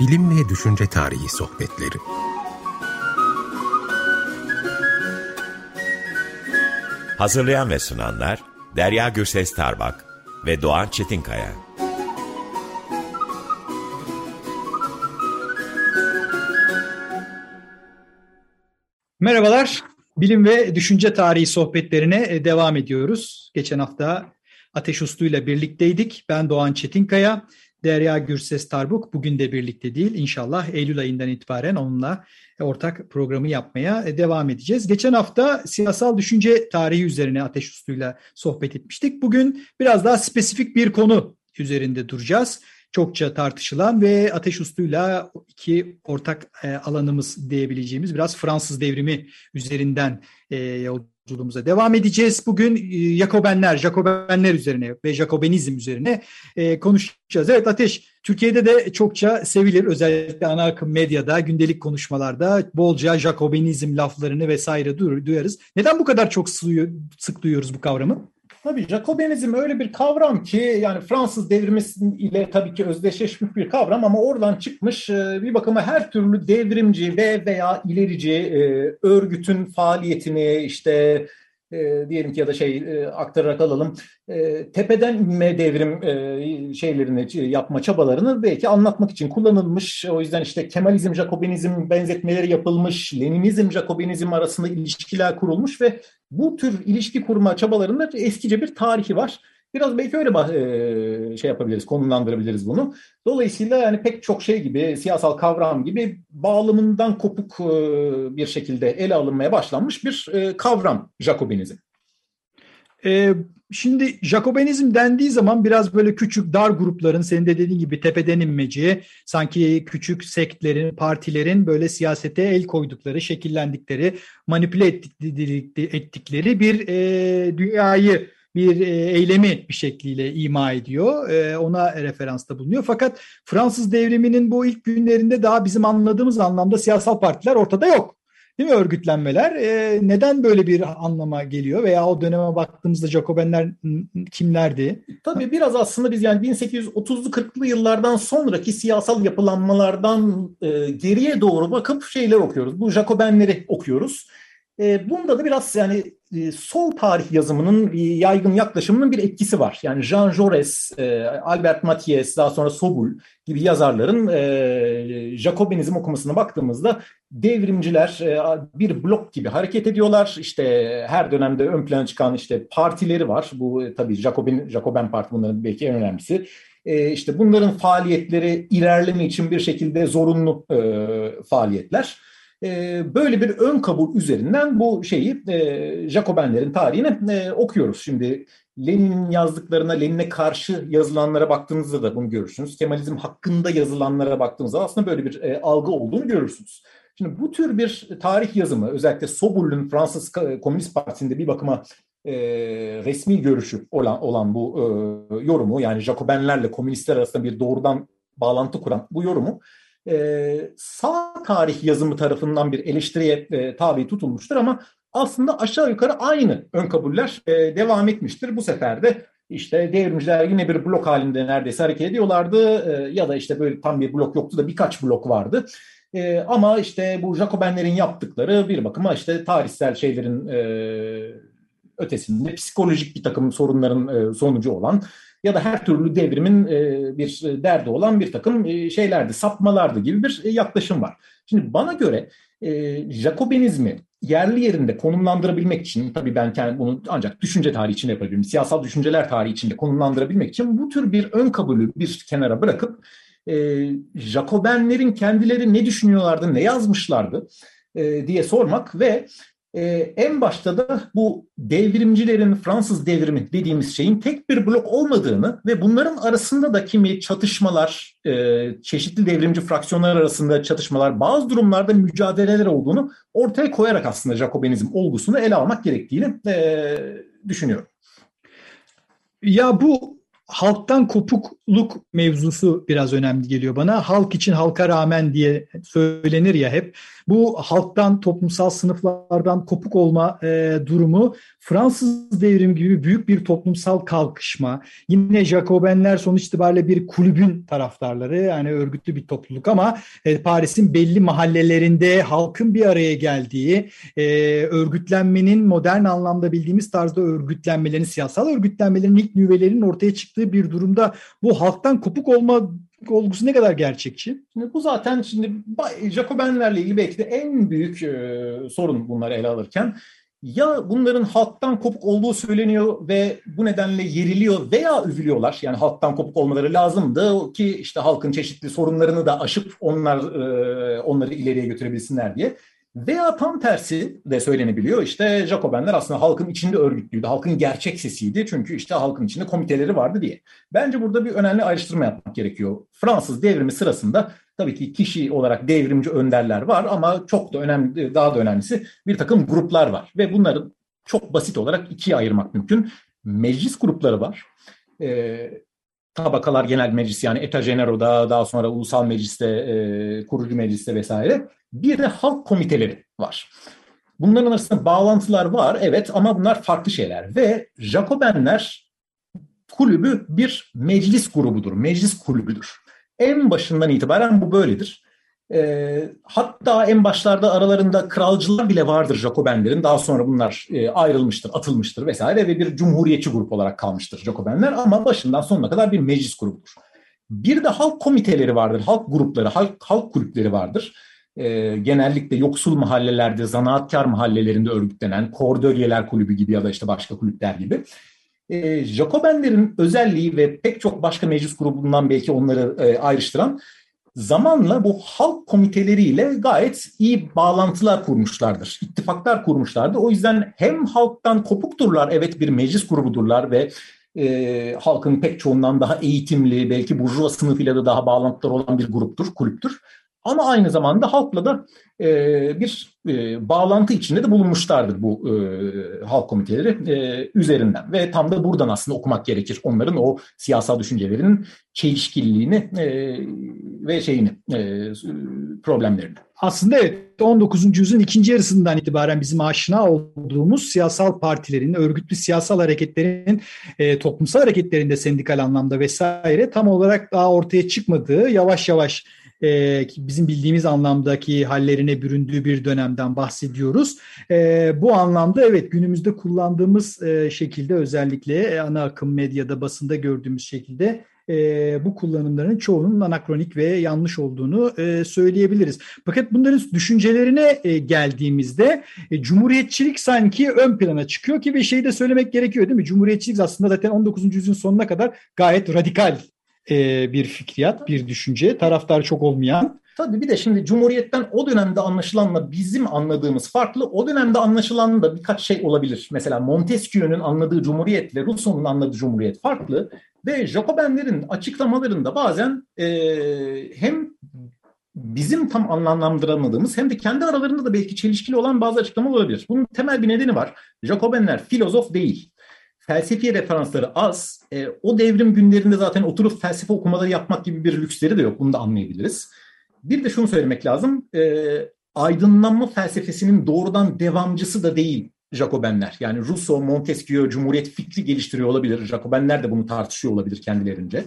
Bilim ve Düşünce Tarihi Sohbetleri Hazırlayan ve sunanlar Derya Gürses Tarbak ve Doğan Çetinkaya. Merhabalar, bilim ve düşünce tarihi sohbetlerine e, devam ediyoruz. Geçen hafta Ateş Uslu ile birlikteydik. Ben Doğan Çetinkaya, Derya Gürses Tarbuk bugün de birlikte değil. İnşallah Eylül ayından itibaren onunla ortak programı yapmaya e, devam edeceğiz. Geçen hafta siyasal düşünce tarihi üzerine Ateş Uslu'yla sohbet etmiştik. Bugün biraz daha spesifik bir konu üzerinde duracağız çokça tartışılan ve Ateş Uslu'yla iki ortak e, alanımız diyebileceğimiz biraz Fransız devrimi üzerinden e, yolculuğumuza devam edeceğiz. Bugün e, Jacobenler, Jacobenler üzerine ve Jacobenizm üzerine e, konuşacağız. Evet Ateş, Türkiye'de de çokça sevilir. Özellikle ana akım medyada, gündelik konuşmalarda bolca Jacobenizm laflarını vesaire duyarız. Neden bu kadar çok sık duyuyoruz bu kavramı? Tabii Jacobenizm öyle bir kavram ki yani Fransız devrimi ile tabii ki özdeşleşmiş bir kavram ama oradan çıkmış e, bir bakıma her türlü devrimci ve veya ilerici e, örgütün faaliyetini işte e, diyelim ki ya da şey e, aktararak alalım e, tepeden inme devrim e, şeylerini yapma çabalarını belki anlatmak için kullanılmış. O yüzden işte Kemalizm, Jakobinizm benzetmeleri yapılmış, Leninizm, Jakobinizm arasında ilişkiler kurulmuş ve bu tür ilişki kurma çabalarında eskice bir tarihi var. Biraz belki öyle e, şey yapabiliriz, konumlandırabiliriz bunu. Dolayısıyla yani pek çok şey gibi, siyasal kavram gibi bağlamından kopuk bir şekilde ele alınmaya başlanmış bir kavram Jacobinizm. Ee, şimdi Jacobenizm dendiği zaman biraz böyle küçük dar grupların senin de dediğin gibi tepeden inmeci, sanki küçük sektlerin, partilerin böyle siyasete el koydukları, şekillendikleri, manipüle ettikleri bir e, dünyayı bir e, eylemi bir şekliyle ima ediyor. E, ona referansta bulunuyor. Fakat Fransız devriminin bu ilk günlerinde daha bizim anladığımız anlamda siyasal partiler ortada yok. Değil mi örgütlenmeler? E, neden böyle bir anlama geliyor veya o döneme baktığımızda Jacobenler kimlerdi? Tabii biraz aslında biz yani 1830'lu 40'lı yıllardan sonraki siyasal yapılanmalardan geriye doğru bakıp şeyler okuyoruz. Bu Jacobenleri okuyoruz. Bunda da biraz yani e, sol tarih yazımının yaygın yaklaşımının bir etkisi var. Yani Jean Jaurès, e, Albert Mathies, daha sonra Sobul gibi yazarların e, Jacobinizm okumasına baktığımızda devrimciler bir blok gibi hareket ediyorlar. İşte her dönemde ön plana çıkan işte partileri var. Bu tabii Jacobin, Jacoben Parti bunların belki en önemlisi. İşte bunların faaliyetleri ilerleme için bir şekilde zorunlu faaliyetler. Ee, böyle bir ön kabul üzerinden bu şeyi e, Jacobenlerin tarihini e, okuyoruz. Şimdi Lenin'in yazdıklarına, Lenin'e karşı yazılanlara baktığınızda da bunu görürsünüz. Kemalizm hakkında yazılanlara baktığınızda aslında böyle bir e, algı olduğunu görürsünüz. Şimdi bu tür bir tarih yazımı özellikle Sobul'un Fransız Komünist Partisi'nde bir bakıma e, resmi görüşü olan, olan bu e, yorumu yani Jacobenlerle komünistler arasında bir doğrudan bağlantı kuran bu yorumu e, sağ tarih yazımı tarafından bir eleştiriye e, tabi tutulmuştur ama aslında aşağı yukarı aynı ön kabuller e, devam etmiştir. Bu sefer de işte devrimciler yine bir blok halinde neredeyse hareket ediyorlardı e, ya da işte böyle tam bir blok yoktu da birkaç blok vardı. E, ama işte bu Jacobenlerin yaptıkları bir bakıma işte tarihsel şeylerin e, ötesinde psikolojik bir takım sorunların e, sonucu olan ya da her türlü devrimin e, bir derdi olan bir takım e, şeylerdi, sapmalardı gibi bir e, yaklaşım var. Şimdi bana göre Jacobinizmi yerli yerinde konumlandırabilmek için, tabii ben kendi bunu ancak düşünce tarihi içinde yapabilirim, siyasal düşünceler tarihi içinde konumlandırabilmek için bu tür bir ön kabulü bir kenara bırakıp Jacobenlerin kendileri ne düşünüyorlardı, ne yazmışlardı diye sormak ve ee, en başta da bu devrimcilerin Fransız devrimi dediğimiz şeyin tek bir blok olmadığını ve bunların arasında da kimi çatışmalar, e, çeşitli devrimci fraksiyonlar arasında çatışmalar, bazı durumlarda mücadeleler olduğunu ortaya koyarak aslında Jacobinizm olgusunu ele almak gerektiğini e, düşünüyorum. Ya bu halktan kopukluk mevzusu biraz önemli geliyor bana. Halk için halka rağmen diye söylenir ya hep. Bu halktan, toplumsal sınıflardan kopuk olma e, durumu Fransız devrimi gibi büyük bir toplumsal kalkışma. Yine Jacobenler sonuç itibariyle bir kulübün taraftarları yani örgütlü bir topluluk ama e, Paris'in belli mahallelerinde halkın bir araya geldiği, e, örgütlenmenin modern anlamda bildiğimiz tarzda örgütlenmelerin, siyasal örgütlenmelerin ilk nüvelerinin ortaya çıktığı bir durumda bu halktan kopuk olma olgusu ne kadar gerçekçi? Şimdi bu zaten şimdi Jacobenlerle ilgili belki de en büyük e, sorun bunları ele alırken ya bunların halktan kopuk olduğu söyleniyor ve bu nedenle yeriliyor veya övülüyorlar. Yani halktan kopuk olmaları lazımdı ki işte halkın çeşitli sorunlarını da aşıp onlar e, onları ileriye götürebilsinler diye. Veya tam tersi de söylenebiliyor. İşte Jacobenler aslında halkın içinde örgütlüydü. Halkın gerçek sesiydi. Çünkü işte halkın içinde komiteleri vardı diye. Bence burada bir önemli ayrıştırma yapmak gerekiyor. Fransız devrimi sırasında tabii ki kişi olarak devrimci önderler var ama çok da önemli, daha da önemlisi bir takım gruplar var. Ve bunları çok basit olarak ikiye ayırmak mümkün. Meclis grupları var. Ee, tabakalar genel meclis yani Eta Genero'da daha sonra ulusal mecliste, e, kurucu mecliste vesaire. Bir de halk komiteleri var. Bunların arasında bağlantılar var evet ama bunlar farklı şeyler. Ve Jacobenler kulübü bir meclis grubudur, meclis kulübüdür. En başından itibaren bu böyledir. E, hatta en başlarda aralarında kralcılar bile vardır Jacobenlerin. Daha sonra bunlar e, ayrılmıştır, atılmıştır vesaire ve bir cumhuriyetçi grup olarak kalmıştır Jacobenler. Ama başından sonuna kadar bir meclis grubudur. Bir de halk komiteleri vardır, halk grupları, halk, halk kulüpleri vardır. E, genellikle yoksul mahallelerde, zanaatkar mahallelerinde örgütlenen Kordölyeler Kulübü gibi ya da işte başka kulüpler gibi. E, Jacobenlerin özelliği ve pek çok başka meclis grubundan belki onları e, ayrıştıran zamanla bu halk komiteleriyle gayet iyi bağlantılar kurmuşlardır. İttifaklar kurmuşlardır. O yüzden hem halktan kopukturlar, evet bir meclis grubudurlar ve e, halkın pek çoğundan daha eğitimli, belki burjuva sınıfıyla da daha bağlantılar olan bir gruptur, kulüptür. Ama aynı zamanda halkla da e, bir e, bağlantı içinde de bulunmuşlardır bu e, halk komiteleri e, üzerinden. Ve tam da buradan aslında okumak gerekir onların o siyasal düşüncelerinin çelişkiliğini e, ve şeyini e, problemlerini. Aslında evet 19. yüzyılın ikinci yarısından itibaren bizim aşina olduğumuz siyasal partilerin, örgütlü siyasal hareketlerin, e, toplumsal hareketlerinde sendikal anlamda vesaire tam olarak daha ortaya çıkmadığı, yavaş yavaş e, bizim bildiğimiz anlamdaki hallerine büründüğü bir dönemden bahsediyoruz. E, bu anlamda evet günümüzde kullandığımız e, şekilde özellikle ana akım medyada basında gördüğümüz şekilde e, bu kullanımların çoğunun anakronik ve yanlış olduğunu e, söyleyebiliriz. Fakat bunların düşüncelerine e, geldiğimizde e, cumhuriyetçilik sanki ön plana çıkıyor ki bir şey de söylemek gerekiyor değil mi? Cumhuriyetçilik aslında zaten 19. yüzyılın sonuna kadar gayet radikal e, bir fikriyat, bir düşünce, taraftar çok olmayan. Tabii bir de şimdi Cumhuriyet'ten o dönemde anlaşılanla bizim anladığımız farklı. O dönemde anlaşılan da birkaç şey olabilir. Mesela Montesquieu'nun anladığı Cumhuriyet'le Rousseau'nun anladığı Cumhuriyet farklı. Ve Jacobenlerin açıklamalarında bazen e, hem bizim tam anlamlandıramadığımız hem de kendi aralarında da belki çelişkili olan bazı açıklamalar olabilir. Bunun temel bir nedeni var. Jacobenler filozof değil felsefi referansları az. E, o devrim günlerinde zaten oturup felsefe okumaları yapmak gibi bir lüksleri de yok. Bunu da anlayabiliriz. Bir de şunu söylemek lazım. E, aydınlanma felsefesinin doğrudan devamcısı da değil Jacobenler. Yani Rousseau, Montesquieu, Cumhuriyet fikri geliştiriyor olabilir. Jacobenler de bunu tartışıyor olabilir kendilerince.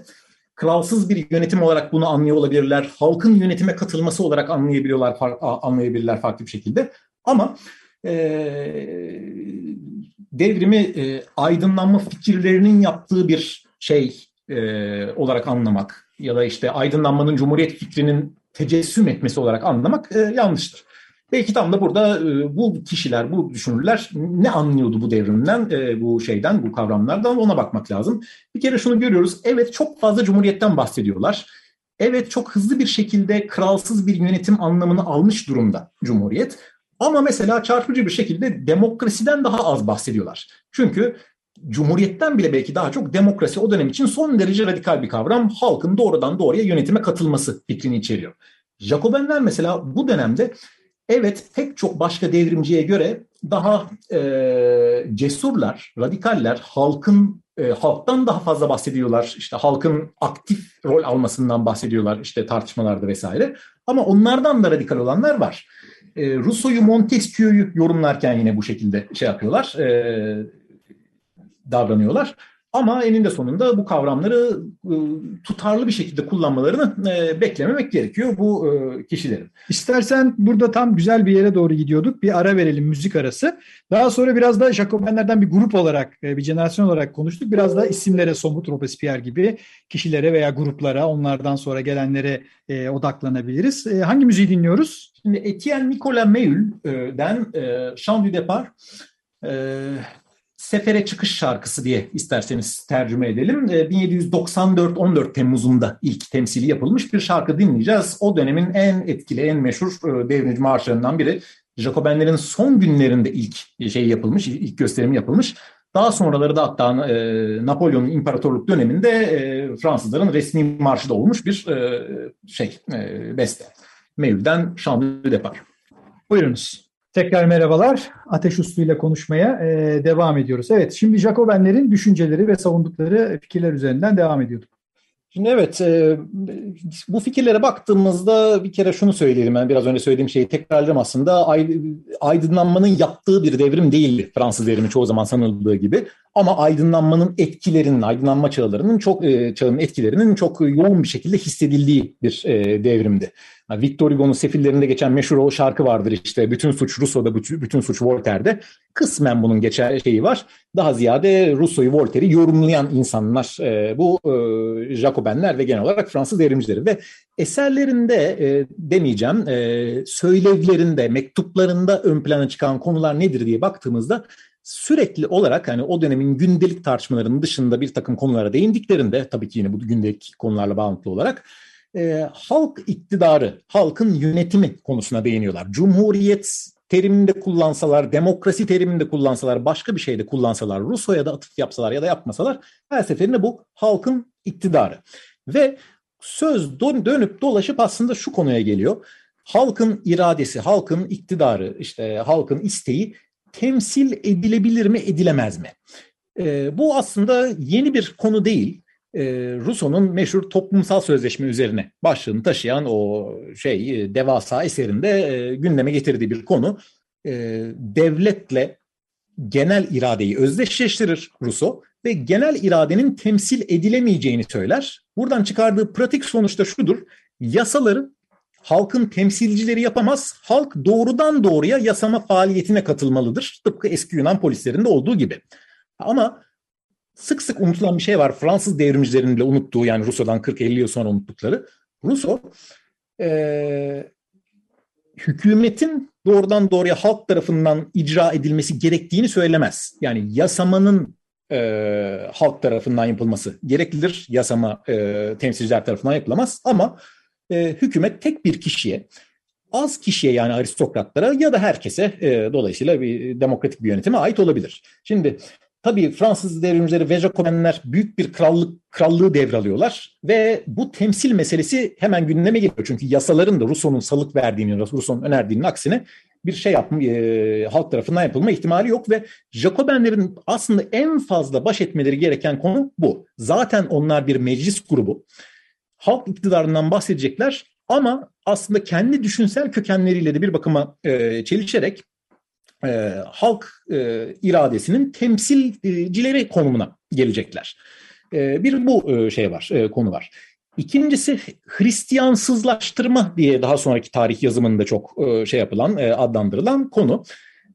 Kralsız bir yönetim olarak bunu anlıyor olabilirler. Halkın yönetime katılması olarak anlayabiliyorlar, anlayabilirler farklı bir şekilde. Ama e, devrimi e, aydınlanma fikirlerinin yaptığı bir şey e, olarak anlamak ya da işte aydınlanmanın cumhuriyet fikrinin tecessüm etmesi olarak anlamak e, yanlıştır. Belki tam da burada e, bu kişiler, bu düşünürler ne anlıyordu bu devrimden, e, bu şeyden, bu kavramlardan ona bakmak lazım. Bir kere şunu görüyoruz, evet çok fazla cumhuriyetten bahsediyorlar. Evet çok hızlı bir şekilde kralsız bir yönetim anlamını almış durumda Cumhuriyet. Ama mesela çarpıcı bir şekilde demokrasiden daha az bahsediyorlar. Çünkü Cumhuriyetten bile belki daha çok demokrasi o dönem için son derece radikal bir kavram. Halkın doğrudan doğruya yönetime katılması fikrini içeriyor. Jacobenler mesela bu dönemde evet pek çok başka devrimciye göre daha e, cesurlar, radikaller, halkın e, halktan daha fazla bahsediyorlar. İşte halkın aktif rol almasından bahsediyorlar işte tartışmalarda vesaire. Ama onlardan da radikal olanlar var. E, Rousseau'yu Montesquieu'yu yorumlarken yine bu şekilde şey yapıyorlar, e, davranıyorlar. Ama eninde sonunda bu kavramları e, tutarlı bir şekilde kullanmalarını beklememek gerekiyor bu e, kişilerin. İstersen burada tam güzel bir yere doğru gidiyorduk. Bir ara verelim müzik arası. Daha sonra biraz da Jacobenlerden bir grup olarak, bir jenerasyon olarak konuştuk. Biraz da isimlere, somut Robespierre gibi kişilere veya gruplara, onlardan sonra gelenlere odaklanabiliriz. Hangi müziği dinliyoruz? Şimdi Etienne Nicolas Meul'den Chant du Départ Sefere Çıkış Şarkısı diye isterseniz tercüme edelim. 1794 ee, 14 Temmuz'unda ilk temsili yapılmış bir şarkı dinleyeceğiz. O dönemin en etkili, en meşhur e, devrimci marşlarından biri. Jacobenlerin son günlerinde ilk şey yapılmış, ilk gösterimi yapılmış. Daha sonraları da hatta e, Napolyon'un imparatorluk döneminde e, Fransızların resmi marşı da olmuş bir e, şey, beste. Mevlüt'ten Şanlı Depar. Buyurunuz. Tekrar merhabalar. Ateş Uslu ile konuşmaya e, devam ediyoruz. Evet, şimdi Jacobenlerin düşünceleri ve savundukları fikirler üzerinden devam ediyorduk. Şimdi evet, e, bu fikirlere baktığımızda bir kere şunu söyleyelim. Ben biraz önce söylediğim şeyi tekrarlarım aslında. Aydınlanmanın yaptığı bir devrim değildi Fransız devrimi çoğu zaman sanıldığı gibi. Ama aydınlanmanın etkilerinin, aydınlanma çağlarının çok e, çağının etkilerinin çok yoğun bir şekilde hissedildiği bir e, devrimdi. Victor Hugo'nun Sefillerinde geçen meşhur o şarkı vardır işte bütün suç Rousseau'da bütün suç Voltaire'de. Kısmen bunun geçer şeyi var. Daha ziyade Rousseau'yu Voltaire'i yorumlayan insanlar e, bu e, Jacobenler ve genel olarak Fransız devrimcileri ve eserlerinde e, demeyeceğim söylevlerinde mektuplarında ön plana çıkan konular nedir diye baktığımızda sürekli olarak hani o dönemin gündelik tartışmalarının dışında bir takım konulara değindiklerinde tabii ki yine bu gündelik konularla bağlantılı olarak e, halk iktidarı, halkın yönetimi konusuna değiniyorlar. Cumhuriyet teriminde kullansalar, demokrasi teriminde kullansalar, başka bir şeyde kullansalar, Rusya'ya da atıf yapsalar ya da yapmasalar her seferinde bu halkın iktidarı. Ve söz dönüp dolaşıp aslında şu konuya geliyor. Halkın iradesi, halkın iktidarı, işte halkın isteği temsil edilebilir mi, edilemez mi? E, bu aslında yeni bir konu değil e, Rousseau'nun meşhur toplumsal sözleşme üzerine başlığını taşıyan o şey e, devasa eserinde e, gündeme getirdiği bir konu. E, devletle genel iradeyi özdeşleştirir Rousseau ve genel iradenin temsil edilemeyeceğini söyler. Buradan çıkardığı pratik sonuçta şudur. Yasaları halkın temsilcileri yapamaz. Halk doğrudan doğruya yasama faaliyetine katılmalıdır. Tıpkı eski Yunan polislerinde olduğu gibi. Ama sık sık unutulan bir şey var. Fransız devrimcilerin bile unuttuğu yani Rousseau'dan 40-50 yıl sonra unuttukları. Rousseau e, hükümetin doğrudan doğruya halk tarafından icra edilmesi gerektiğini söylemez. Yani yasamanın e, halk tarafından yapılması gereklidir. Yasama e, temsilciler tarafından yapılamaz ama e, hükümet tek bir kişiye az kişiye yani aristokratlara ya da herkese e, dolayısıyla bir demokratik bir yönetime ait olabilir. Şimdi Tabii Fransız devrimcileri ve büyük bir krallık krallığı devralıyorlar ve bu temsil meselesi hemen gündeme geliyor. Çünkü yasaların da Rousseau'nun salık verdiğini, Rousseau'nun önerdiğinin aksine bir şey yapma, e, halk tarafından yapılma ihtimali yok ve Jacobenlerin aslında en fazla baş etmeleri gereken konu bu. Zaten onlar bir meclis grubu. Halk iktidarından bahsedecekler ama aslında kendi düşünsel kökenleriyle de bir bakıma e, çelişerek e, halk e, iradesinin temsilcileri konumuna gelecekler. E, bir bu e, şey var, e, konu var. İkincisi Hristiyansızlaştırma diye daha sonraki tarih yazımında çok e, şey yapılan, e, adlandırılan konu.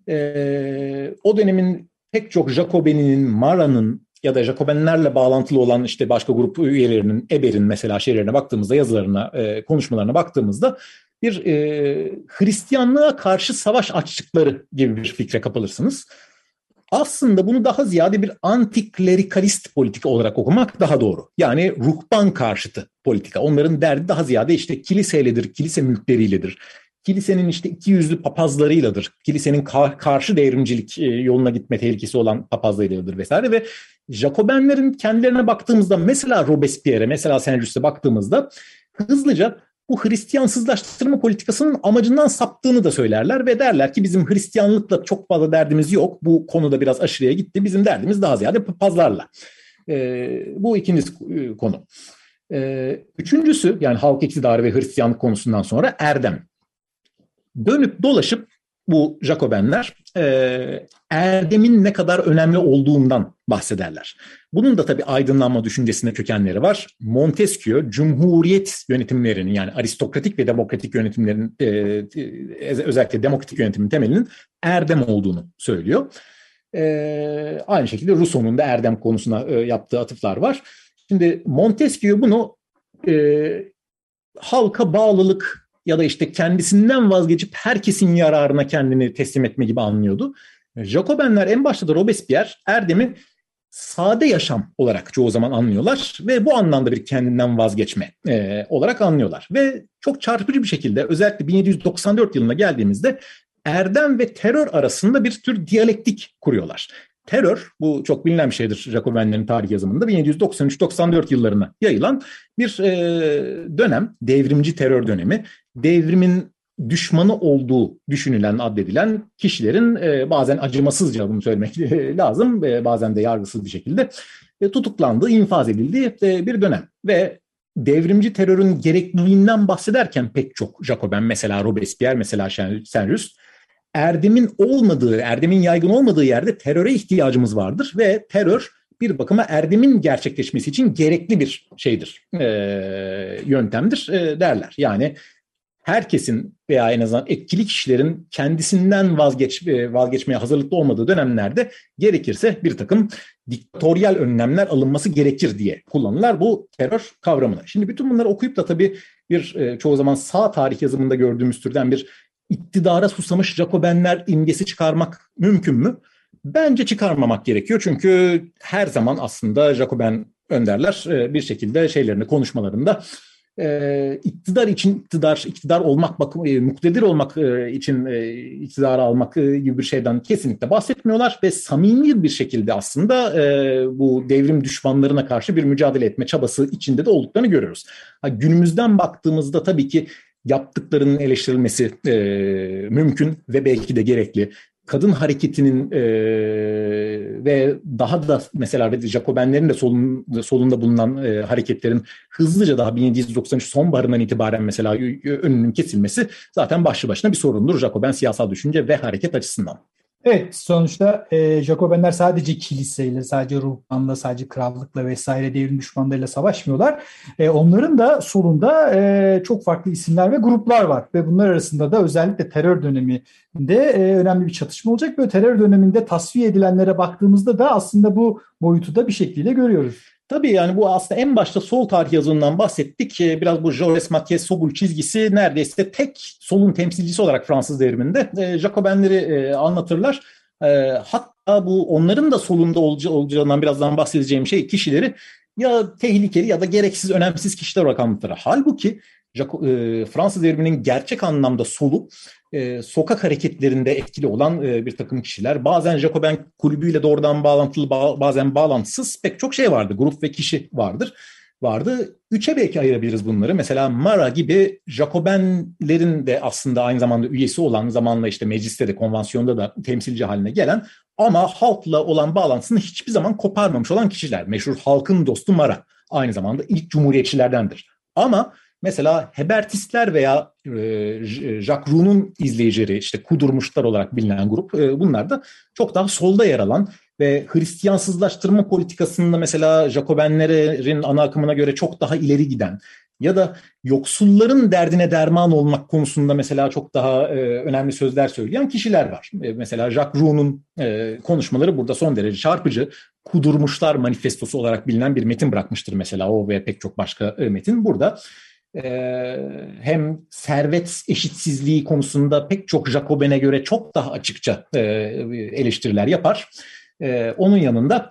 E, o dönemin pek çok Jacobeninin, Mara'nın ya da Jacobenlerle bağlantılı olan işte başka grup üyelerinin, Eber'in mesela şeylerine baktığımızda, yazılarına, e, konuşmalarına baktığımızda bir e, Hristiyanlığa karşı savaş açtıkları gibi bir fikre kapılırsınız. Aslında bunu daha ziyade bir antiklerikalist politika olarak okumak daha doğru. Yani ruhban karşıtı politika. Onların derdi daha ziyade işte kiliseyledir, kilise mülkleriyledir. Kilisenin işte iki yüzlü papazlarıyladır. Kilisenin ka- karşı devrimcilik e, yoluna gitme tehlikesi olan papazlarıyladır vesaire ve Jacobenlerin kendilerine baktığımızda mesela Robespierre, mesela Saint-Just'e baktığımızda hızlıca bu Hristiyansızlaştırma politikasının amacından saptığını da söylerler ve derler ki bizim Hristiyanlıkla çok fazla derdimiz yok. Bu konuda biraz aşırıya gitti. Bizim derdimiz daha ziyade papazlarla. bu ikinci konu. Üçüncüsü yani halk iktidarı ve Hristiyanlık konusundan sonra erdem. Dönüp dolaşıp bu Jacobenler e, erdemin ne kadar önemli olduğundan bahsederler. Bunun da tabii aydınlanma düşüncesinde kökenleri var. Montesquieu, cumhuriyet yönetimlerinin yani aristokratik ve demokratik yönetimlerin e, e, özellikle demokratik yönetimin temelinin erdem olduğunu söylüyor. E, aynı şekilde Rousseau'nun da erdem konusuna e, yaptığı atıflar var. Şimdi Montesquieu bunu e, halka bağlılık ya da işte kendisinden vazgeçip herkesin yararına kendini teslim etme gibi anlıyordu. Jacobenler en başta da Robespierre Erdem'i sade yaşam olarak çoğu zaman anlıyorlar ve bu anlamda bir kendinden vazgeçme e, olarak anlıyorlar. Ve çok çarpıcı bir şekilde özellikle 1794 yılına geldiğimizde erdem ve terör arasında bir tür diyalektik kuruyorlar. Terör, bu çok bilinen bir şeydir Jacobenlerin tarih yazımında 1793-94 yıllarına yayılan bir e, dönem, devrimci terör dönemi. Devrimin düşmanı olduğu düşünülen, addedilen kişilerin e, bazen acımasızca bunu söylemek lazım, e, bazen de yargısız bir şekilde e, tutuklandığı, infaz edildiği e, bir dönem. Ve devrimci terörün gerekliliğinden bahsederken pek çok Jacoben, mesela Robespierre, mesela Saint-Just, erdemin olmadığı, erdemin yaygın olmadığı yerde teröre ihtiyacımız vardır ve terör bir bakıma erdemin gerçekleşmesi için gerekli bir şeydir, e, yöntemdir e, derler. Yani herkesin veya en azından etkili kişilerin kendisinden vazgeç, vazgeçmeye hazırlıklı olmadığı dönemlerde gerekirse bir takım diktatöryel önlemler alınması gerekir diye kullanırlar bu terör kavramını. Şimdi bütün bunları okuyup da tabii bir çoğu zaman sağ tarih yazımında gördüğümüz türden bir iktidara susamış Jacobenler imgesi çıkarmak mümkün mü? Bence çıkarmamak gerekiyor. Çünkü her zaman aslında Jacoben önderler e, bir şekilde şeylerini konuşmalarında e, iktidar için iktidar, iktidar olmak, bakım, e, muktedir olmak için e, almak gibi bir şeyden kesinlikle bahsetmiyorlar ve samimi bir şekilde aslında bu devrim düşmanlarına karşı bir mücadele etme çabası içinde de olduklarını görüyoruz. günümüzden baktığımızda tabii ki yaptıklarının eleştirilmesi e, mümkün ve belki de gerekli. Kadın hareketinin e, ve daha da mesela Jacobenlerin de solun, solunda bulunan e, hareketlerin hızlıca daha 1793 sonbaharından itibaren mesela önünün kesilmesi zaten başlı başına bir sorundur Jacoben siyasal düşünce ve hareket açısından. Evet sonuçta e, Jacobenler sadece kiliseyle, sadece ruhbanla, sadece krallıkla vesaire devrim düşmanlarıyla savaşmıyorlar. E, onların da solunda e, çok farklı isimler ve gruplar var ve bunlar arasında da özellikle terör döneminde e, önemli bir çatışma olacak. Böyle terör döneminde tasfiye edilenlere baktığımızda da aslında bu boyutu da bir şekilde görüyoruz. Tabii yani bu aslında en başta sol tarih yazımından bahsettik. Ee, biraz bu Jaurès Mathieu Sobul çizgisi neredeyse tek solun temsilcisi olarak Fransız devriminde e, Jacobenleri e, anlatırlar. E, hatta bu onların da solunda olacağından birazdan bahsedeceğim şey kişileri ya tehlikeli ya da gereksiz önemsiz kişiler olarak anlatır. Halbuki Fransız devriminin gerçek anlamda solu e, sokak hareketlerinde etkili olan e, bir takım kişiler. Bazen Jacoben kulübüyle doğrudan bağlantılı ba- bazen bağlantısız pek çok şey vardı. Grup ve kişi vardır. Vardı. Üçe belki ayırabiliriz bunları. Mesela Mara gibi Jacobenlerin de aslında aynı zamanda üyesi olan zamanla işte mecliste de konvansiyonda da temsilci haline gelen ama halkla olan bağlantısını hiçbir zaman koparmamış olan kişiler. Meşhur halkın dostu Mara aynı zamanda ilk cumhuriyetçilerdendir. Ama Mesela Hebertistler veya e, Jacques Roux'un izleyicileri işte kudurmuşlar olarak bilinen grup e, bunlar da çok daha solda yer alan ve Hristiyansızlaştırma politikasında mesela Jacobenlerin ana akımına göre çok daha ileri giden ya da yoksulların derdine derman olmak konusunda mesela çok daha e, önemli sözler söyleyen kişiler var. E, mesela Jacques Roux'un e, konuşmaları burada son derece çarpıcı. Kudurmuşlar manifestosu olarak bilinen bir metin bırakmıştır mesela o ve pek çok başka e, metin. Burada hem servet eşitsizliği konusunda pek çok Jacobin'e göre çok daha açıkça eleştiriler yapar. Onun yanında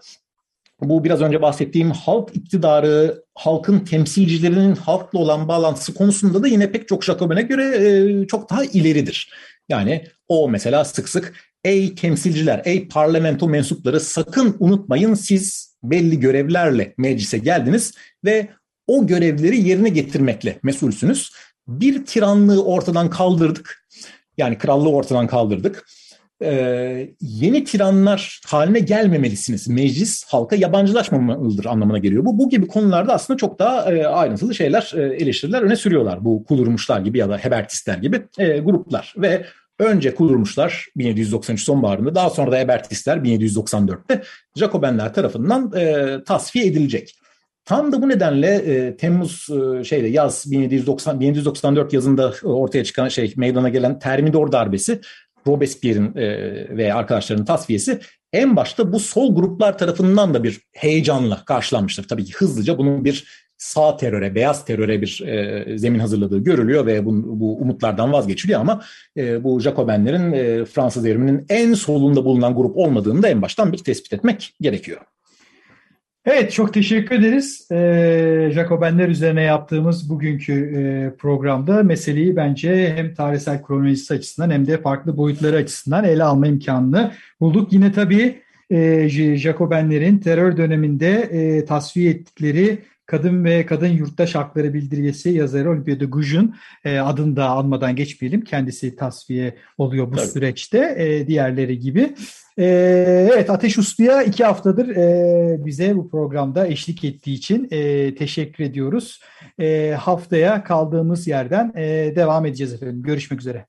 bu biraz önce bahsettiğim halk iktidarı, halkın temsilcilerinin halkla olan bağlantısı konusunda da yine pek çok Jacobin'e göre çok daha ileridir. Yani o mesela sık sık ey temsilciler, ey parlamento mensupları sakın unutmayın siz belli görevlerle meclise geldiniz ve o görevleri yerine getirmekle mesulsünüz. Bir tiranlığı ortadan kaldırdık. Yani krallığı ortadan kaldırdık. e, yeni tiranlar haline gelmemelisiniz. Meclis halka yabancılaşmamalıdır anlamına geliyor. Bu bu gibi konularda aslında çok daha e, ayrıntılı şeyler, e, eleştiriler öne sürüyorlar. Bu kulurmuşlar gibi ya da hebertistler gibi e, gruplar ve önce kulurmuşlar 1793 sonbaharında daha sonra da hebertistler 1794'te Jacobenler tarafından e, tasfiye edilecek. Tam da bu nedenle e, Temmuz e, şeyde yaz 1790 1794 yazında ortaya çıkan şey meydana gelen Termidor darbesi Robespierre'in e, ve arkadaşlarının tasfiyesi en başta bu sol gruplar tarafından da bir heyecanla karşılanmıştır. Tabii ki hızlıca bunun bir sağ teröre, beyaz teröre bir e, zemin hazırladığı görülüyor ve bu, bu umutlardan vazgeçiliyor ama e, bu Jacobenlerin e, Fransız devriminin en solunda bulunan grup olmadığını da en baştan bir tespit etmek gerekiyor. Evet çok teşekkür ederiz. Ee, Jacobenler üzerine yaptığımız bugünkü e, programda meseleyi bence hem tarihsel kronolojisi açısından hem de farklı boyutları açısından ele alma imkanını bulduk. Yine tabii e, Jacobenlerin terör döneminde e, tasfiye ettikleri Kadın ve Kadın Yurttaş Hakları Bildirgesi yazarı Olivier de Goujon e, adını da almadan geçmeyelim. Kendisi tasfiye oluyor bu Tabii. süreçte e, diğerleri gibi. E, evet Ateş Uslu'ya iki haftadır e, bize bu programda eşlik ettiği için e, teşekkür ediyoruz. E, haftaya kaldığımız yerden e, devam edeceğiz efendim. Görüşmek üzere.